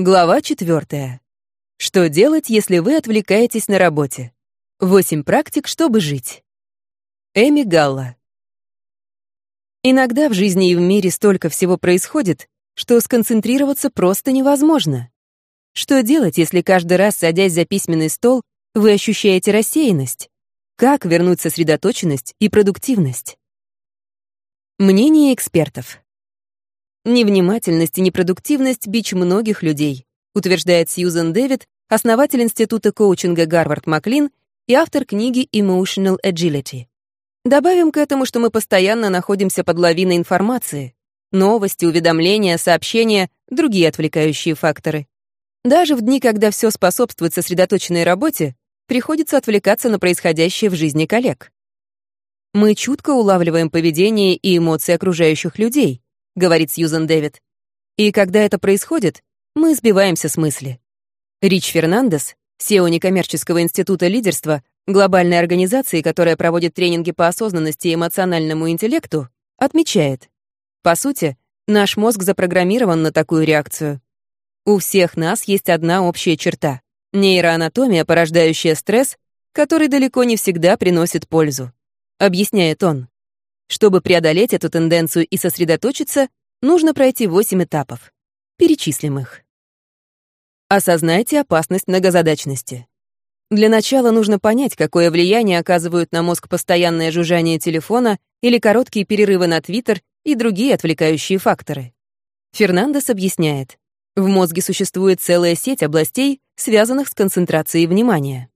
Глава 4. Что делать, если вы отвлекаетесь на работе? Восемь практик, чтобы жить. Эми Галла. Иногда в жизни и в мире столько всего происходит, что сконцентрироваться просто невозможно. Что делать, если каждый раз, садясь за письменный стол, вы ощущаете рассеянность? Как вернуть сосредоточенность и продуктивность? Мнение экспертов. Невнимательность и непродуктивность — бич многих людей, утверждает Сьюзен Дэвид, основатель Института коучинга Гарвард Маклин и автор книги Emotional Agility. Добавим к этому, что мы постоянно находимся под лавиной информации. Новости, уведомления, сообщения, другие отвлекающие факторы. Даже в дни, когда все способствует сосредоточенной работе, приходится отвлекаться на происходящее в жизни коллег. Мы чутко улавливаем поведение и эмоции окружающих людей — говорит Сьюзен Дэвид. И когда это происходит, мы сбиваемся с мысли. Рич Фернандес, SEO некоммерческого института лидерства, глобальной организации, которая проводит тренинги по осознанности и эмоциональному интеллекту, отмечает. По сути, наш мозг запрограммирован на такую реакцию. У всех нас есть одна общая черта — нейроанатомия, порождающая стресс, который далеко не всегда приносит пользу. Объясняет он. Чтобы преодолеть эту тенденцию и сосредоточиться, нужно пройти 8 этапов. Перечислим их. Осознайте опасность многозадачности. Для начала нужно понять, какое влияние оказывают на мозг постоянное жужжание телефона или короткие перерывы на Твиттер и другие отвлекающие факторы. Фернандес объясняет, в мозге существует целая сеть областей, связанных с концентрацией внимания.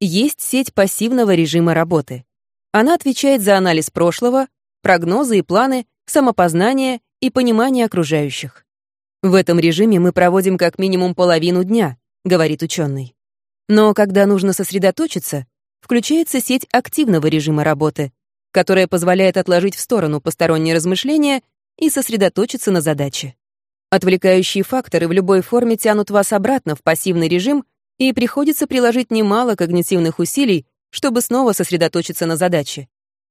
Есть сеть пассивного режима работы. Она отвечает за анализ прошлого, прогнозы и планы, самопознание и понимание окружающих. В этом режиме мы проводим как минимум половину дня, говорит ученый. Но когда нужно сосредоточиться, включается сеть активного режима работы, которая позволяет отложить в сторону посторонние размышления и сосредоточиться на задаче. Отвлекающие факторы в любой форме тянут вас обратно в пассивный режим, и приходится приложить немало когнитивных усилий, чтобы снова сосредоточиться на задаче.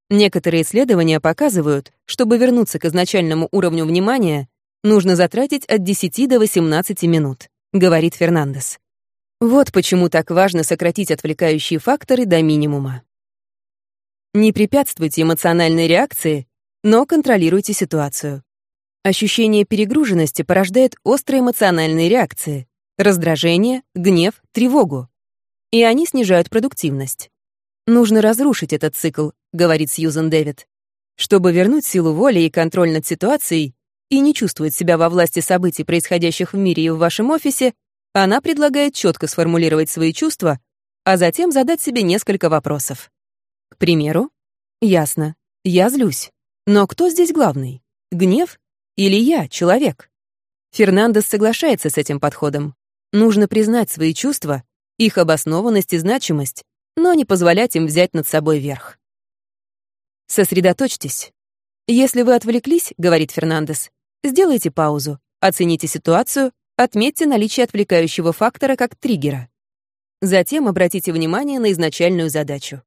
Некоторые исследования показывают, чтобы вернуться к изначальному уровню внимания, нужно затратить от 10 до 18 минут, говорит Фернандес. Вот почему так важно сократить отвлекающие факторы до минимума. Не препятствуйте эмоциональной реакции, но контролируйте ситуацию. Ощущение перегруженности порождает острые эмоциональные реакции — раздражение, гнев, тревогу. И они снижают продуктивность. «Нужно разрушить этот цикл», — говорит Сьюзен Дэвид, «чтобы вернуть силу воли и контроль над ситуацией и не чувствовать себя во власти событий, происходящих в мире и в вашем офисе, она предлагает четко сформулировать свои чувства, а затем задать себе несколько вопросов. К примеру, «Ясно, я злюсь. Но кто здесь главный? Гнев или я, человек?» Фернандес соглашается с этим подходом. Нужно признать свои чувства, их обоснованность и значимость, но не позволять им взять над собой верх. Сосредоточьтесь. Если вы отвлеклись, говорит Фернандес, сделайте паузу, оцените ситуацию, отметьте наличие отвлекающего фактора как триггера. Затем обратите внимание на изначальную задачу.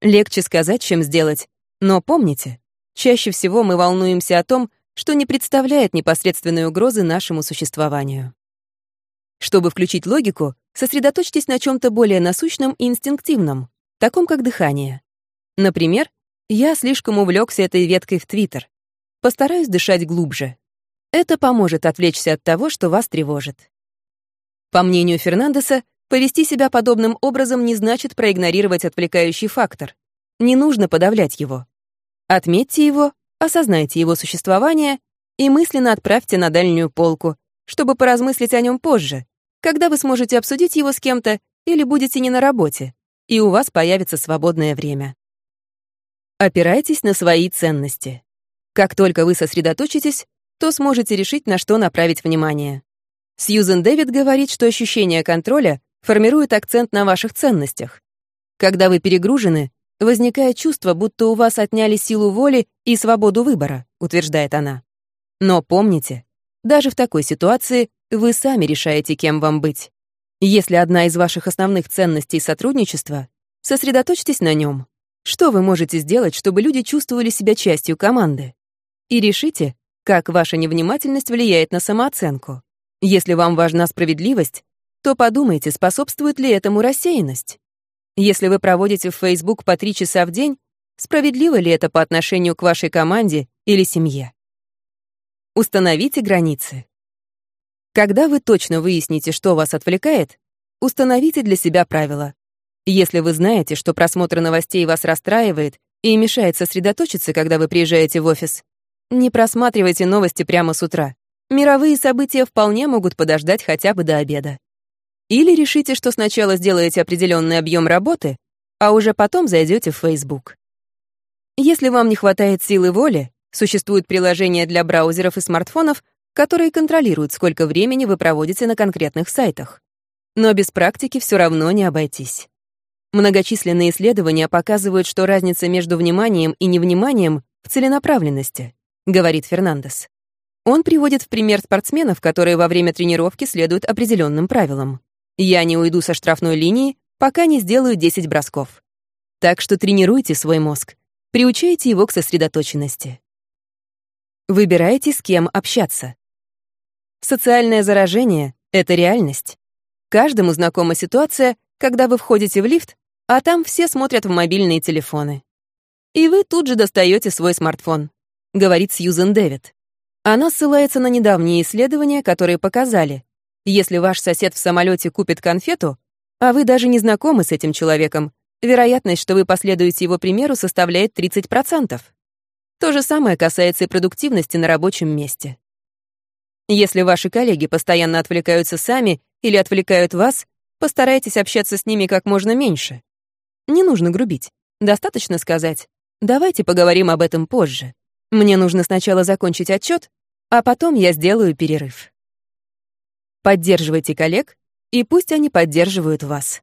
Легче сказать, чем сделать, но помните, чаще всего мы волнуемся о том, что не представляет непосредственной угрозы нашему существованию. Чтобы включить логику, сосредоточьтесь на чем-то более насущном и инстинктивном, таком как дыхание. Например, я слишком увлекся этой веткой в Твиттер. Постараюсь дышать глубже. Это поможет отвлечься от того, что вас тревожит. По мнению Фернандеса, повести себя подобным образом не значит проигнорировать отвлекающий фактор. Не нужно подавлять его. Отметьте его, осознайте его существование и мысленно отправьте на дальнюю полку, чтобы поразмыслить о нем позже, когда вы сможете обсудить его с кем-то или будете не на работе, и у вас появится свободное время. Опирайтесь на свои ценности. Как только вы сосредоточитесь, то сможете решить, на что направить внимание. Сьюзен Дэвид говорит, что ощущение контроля формирует акцент на ваших ценностях. Когда вы перегружены, возникает чувство, будто у вас отняли силу воли и свободу выбора, утверждает она. Но помните, даже в такой ситуации вы сами решаете, кем вам быть. Если одна из ваших основных ценностей — сотрудничество, сосредоточьтесь на нем. Что вы можете сделать, чтобы люди чувствовали себя частью команды? И решите, как ваша невнимательность влияет на самооценку. Если вам важна справедливость, то подумайте, способствует ли этому рассеянность. Если вы проводите в Facebook по три часа в день, справедливо ли это по отношению к вашей команде или семье? Установите границы. Когда вы точно выясните, что вас отвлекает, установите для себя правила. Если вы знаете, что просмотр новостей вас расстраивает и мешает сосредоточиться, когда вы приезжаете в офис, не просматривайте новости прямо с утра. Мировые события вполне могут подождать хотя бы до обеда. Или решите, что сначала сделаете определенный объем работы, а уже потом зайдете в Facebook. Если вам не хватает силы воли, существуют приложения для браузеров и смартфонов, которые контролируют, сколько времени вы проводите на конкретных сайтах. Но без практики все равно не обойтись. Многочисленные исследования показывают, что разница между вниманием и невниманием в целенаправленности, говорит Фернандес. Он приводит в пример спортсменов, которые во время тренировки следуют определенным правилам. Я не уйду со штрафной линии, пока не сделаю 10 бросков. Так что тренируйте свой мозг, приучайте его к сосредоточенности. Выбирайте, с кем общаться. Социальное заражение — это реальность. Каждому знакома ситуация, когда вы входите в лифт, а там все смотрят в мобильные телефоны. И вы тут же достаете свой смартфон, говорит Сьюзен Дэвид. Она ссылается на недавние исследования, которые показали, если ваш сосед в самолете купит конфету, а вы даже не знакомы с этим человеком, вероятность, что вы последуете его примеру, составляет 30%. То же самое касается и продуктивности на рабочем месте. Если ваши коллеги постоянно отвлекаются сами или отвлекают вас, постарайтесь общаться с ними как можно меньше. Не нужно грубить. Достаточно сказать «давайте поговорим об этом позже». Мне нужно сначала закончить отчет, а потом я сделаю перерыв. Поддерживайте коллег, и пусть они поддерживают вас.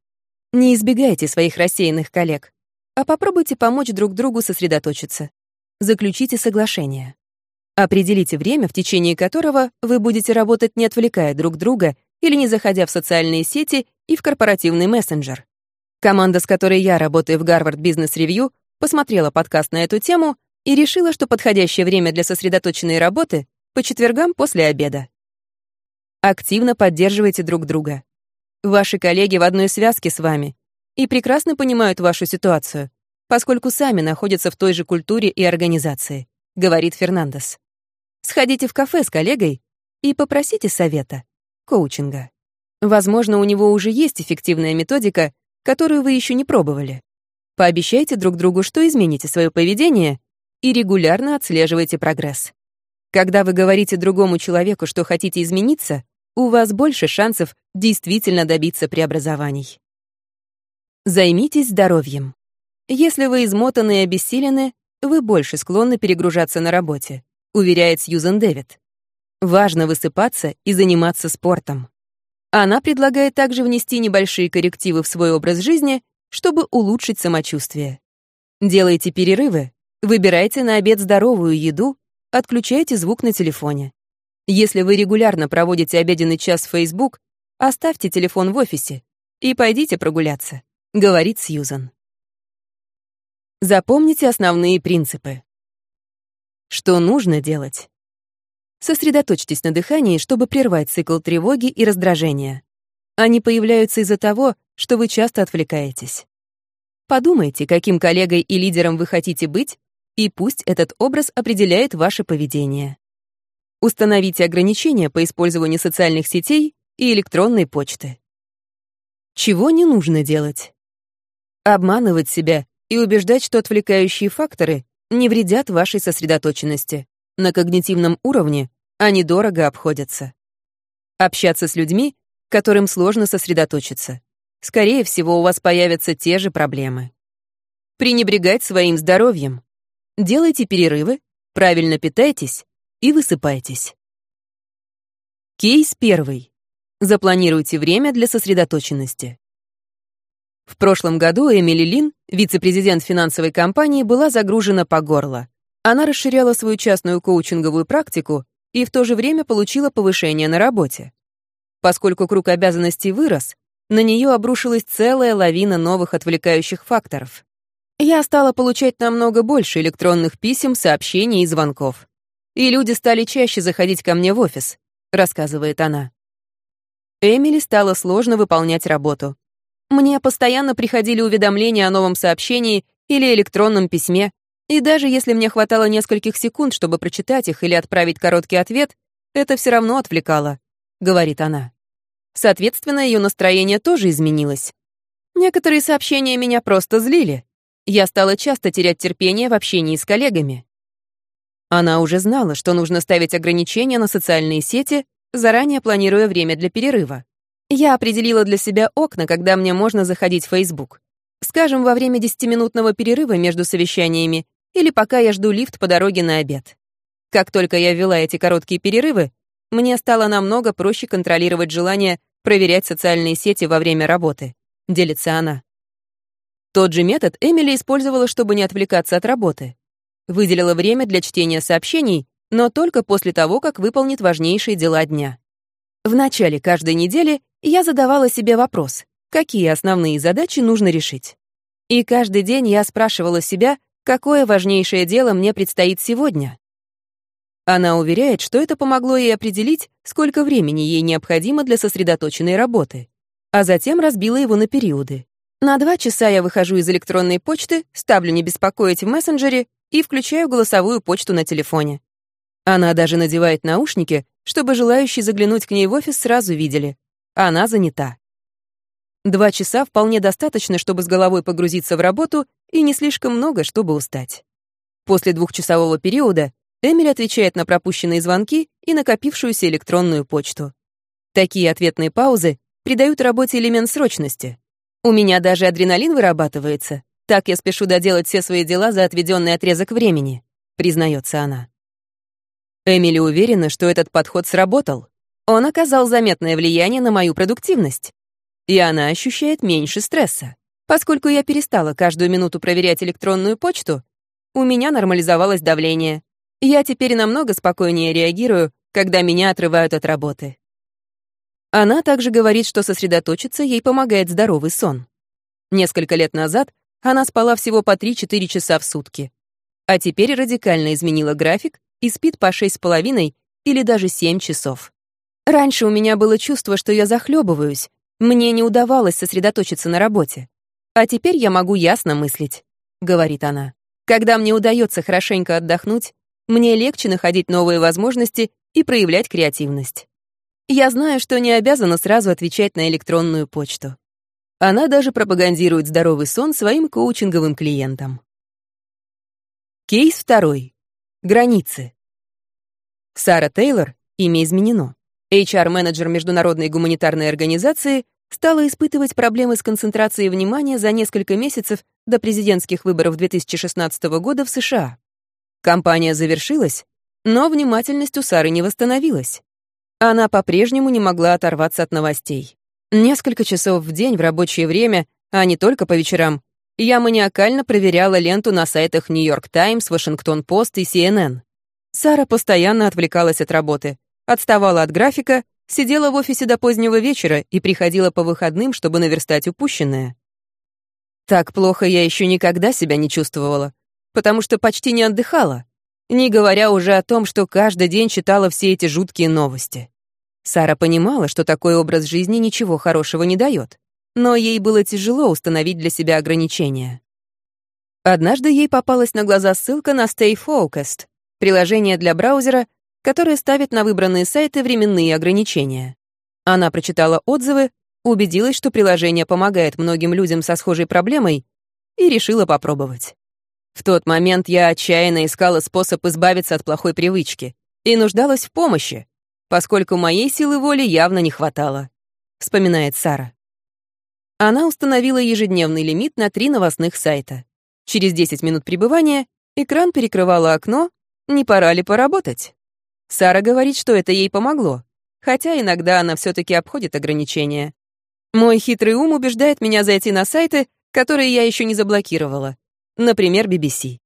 Не избегайте своих рассеянных коллег, а попробуйте помочь друг другу сосредоточиться. Заключите соглашение. Определите время, в течение которого вы будете работать, не отвлекая друг друга или не заходя в социальные сети и в корпоративный мессенджер. Команда, с которой я работаю в Гарвард Бизнес Ревью, посмотрела подкаст на эту тему и решила, что подходящее время для сосредоточенной работы — по четвергам после обеда. Активно поддерживайте друг друга. Ваши коллеги в одной связке с вами и прекрасно понимают вашу ситуацию, поскольку сами находятся в той же культуре и организации, говорит Фернандес. Сходите в кафе с коллегой и попросите совета, коучинга. Возможно, у него уже есть эффективная методика, которую вы еще не пробовали. Пообещайте друг другу, что измените свое поведение и регулярно отслеживайте прогресс. Когда вы говорите другому человеку, что хотите измениться, у вас больше шансов действительно добиться преобразований. Займитесь здоровьем. Если вы измотаны и обессилены, вы больше склонны перегружаться на работе уверяет Сьюзен Дэвид. Важно высыпаться и заниматься спортом. Она предлагает также внести небольшие коррективы в свой образ жизни, чтобы улучшить самочувствие. Делайте перерывы, выбирайте на обед здоровую еду, отключайте звук на телефоне. Если вы регулярно проводите обеденный час в Facebook, оставьте телефон в офисе и пойдите прогуляться, говорит Сьюзан. Запомните основные принципы. Что нужно делать? Сосредоточьтесь на дыхании, чтобы прервать цикл тревоги и раздражения. Они появляются из-за того, что вы часто отвлекаетесь. Подумайте, каким коллегой и лидером вы хотите быть, и пусть этот образ определяет ваше поведение. Установите ограничения по использованию социальных сетей и электронной почты. Чего не нужно делать? Обманывать себя и убеждать, что отвлекающие факторы не вредят вашей сосредоточенности. На когнитивном уровне они дорого обходятся. Общаться с людьми, которым сложно сосредоточиться. Скорее всего, у вас появятся те же проблемы. Пренебрегать своим здоровьем. Делайте перерывы, правильно питайтесь и высыпайтесь. Кейс первый. Запланируйте время для сосредоточенности. В прошлом году Эмили Лин, вице-президент финансовой компании, была загружена по горло. Она расширяла свою частную коучинговую практику и в то же время получила повышение на работе. Поскольку круг обязанностей вырос, на нее обрушилась целая лавина новых отвлекающих факторов. Я стала получать намного больше электронных писем, сообщений и звонков. И люди стали чаще заходить ко мне в офис, рассказывает она. Эмили стало сложно выполнять работу. Мне постоянно приходили уведомления о новом сообщении или электронном письме, и даже если мне хватало нескольких секунд, чтобы прочитать их или отправить короткий ответ, это все равно отвлекало, говорит она. Соответственно, ее настроение тоже изменилось. Некоторые сообщения меня просто злили. Я стала часто терять терпение в общении с коллегами. Она уже знала, что нужно ставить ограничения на социальные сети, заранее планируя время для перерыва. Я определила для себя окна, когда мне можно заходить в Facebook. Скажем, во время 10-минутного перерыва между совещаниями или пока я жду лифт по дороге на обед. Как только я ввела эти короткие перерывы, мне стало намного проще контролировать желание проверять социальные сети во время работы, делится она. Тот же метод Эмили использовала, чтобы не отвлекаться от работы. Выделила время для чтения сообщений, но только после того, как выполнит важнейшие дела дня. В начале каждой недели я задавала себе вопрос, какие основные задачи нужно решить. И каждый день я спрашивала себя, какое важнейшее дело мне предстоит сегодня. Она уверяет, что это помогло ей определить, сколько времени ей необходимо для сосредоточенной работы, а затем разбила его на периоды. На два часа я выхожу из электронной почты, ставлю «не беспокоить» в мессенджере и включаю голосовую почту на телефоне. Она даже надевает наушники чтобы желающие заглянуть к ней в офис сразу видели. Она занята. Два часа вполне достаточно, чтобы с головой погрузиться в работу, и не слишком много, чтобы устать. После двухчасового периода Эмили отвечает на пропущенные звонки и накопившуюся электронную почту. Такие ответные паузы придают работе элемент срочности. У меня даже адреналин вырабатывается. Так я спешу доделать все свои дела за отведенный отрезок времени, признается она. Эмили уверена, что этот подход сработал. Он оказал заметное влияние на мою продуктивность. И она ощущает меньше стресса. Поскольку я перестала каждую минуту проверять электронную почту, у меня нормализовалось давление. Я теперь намного спокойнее реагирую, когда меня отрывают от работы. Она также говорит, что сосредоточиться ей помогает здоровый сон. Несколько лет назад она спала всего по 3-4 часа в сутки. А теперь радикально изменила график и спит по шесть с половиной или даже семь часов. Раньше у меня было чувство, что я захлебываюсь. Мне не удавалось сосредоточиться на работе. А теперь я могу ясно мыслить, говорит она. Когда мне удается хорошенько отдохнуть, мне легче находить новые возможности и проявлять креативность. Я знаю, что не обязана сразу отвечать на электронную почту. Она даже пропагандирует здоровый сон своим коучинговым клиентам. Кейс второй. Границы. Сара Тейлор, имя изменено. HR-менеджер Международной гуманитарной организации стала испытывать проблемы с концентрацией внимания за несколько месяцев до президентских выборов 2016 года в США. Кампания завершилась, но внимательность у Сары не восстановилась. Она по-прежнему не могла оторваться от новостей. Несколько часов в день в рабочее время, а не только по вечерам, я маниакально проверяла ленту на сайтах New York Times, Washington Post и CNN. Сара постоянно отвлекалась от работы, отставала от графика, сидела в офисе до позднего вечера и приходила по выходным, чтобы наверстать упущенное. Так плохо я еще никогда себя не чувствовала, потому что почти не отдыхала, не говоря уже о том, что каждый день читала все эти жуткие новости. Сара понимала, что такой образ жизни ничего хорошего не дает, но ей было тяжело установить для себя ограничения. Однажды ей попалась на глаза ссылка на Stay Focused, приложение для браузера, которое ставит на выбранные сайты временные ограничения. Она прочитала отзывы, убедилась, что приложение помогает многим людям со схожей проблемой, и решила попробовать. В тот момент я отчаянно искала способ избавиться от плохой привычки и нуждалась в помощи, поскольку моей силы воли явно не хватало, вспоминает Сара. Она установила ежедневный лимит на три новостных сайта. Через 10 минут пребывания экран перекрывало окно, не пора ли поработать? Сара говорит, что это ей помогло, хотя иногда она все-таки обходит ограничения. Мой хитрый ум убеждает меня зайти на сайты, которые я еще не заблокировала, например, BBC.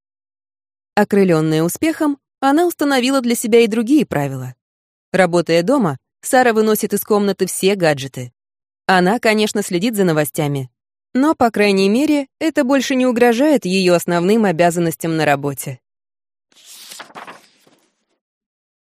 Окрыленная успехом, она установила для себя и другие правила. Работая дома, Сара выносит из комнаты все гаджеты. Она, конечно, следит за новостями, но, по крайней мере, это больше не угрожает ее основным обязанностям на работе.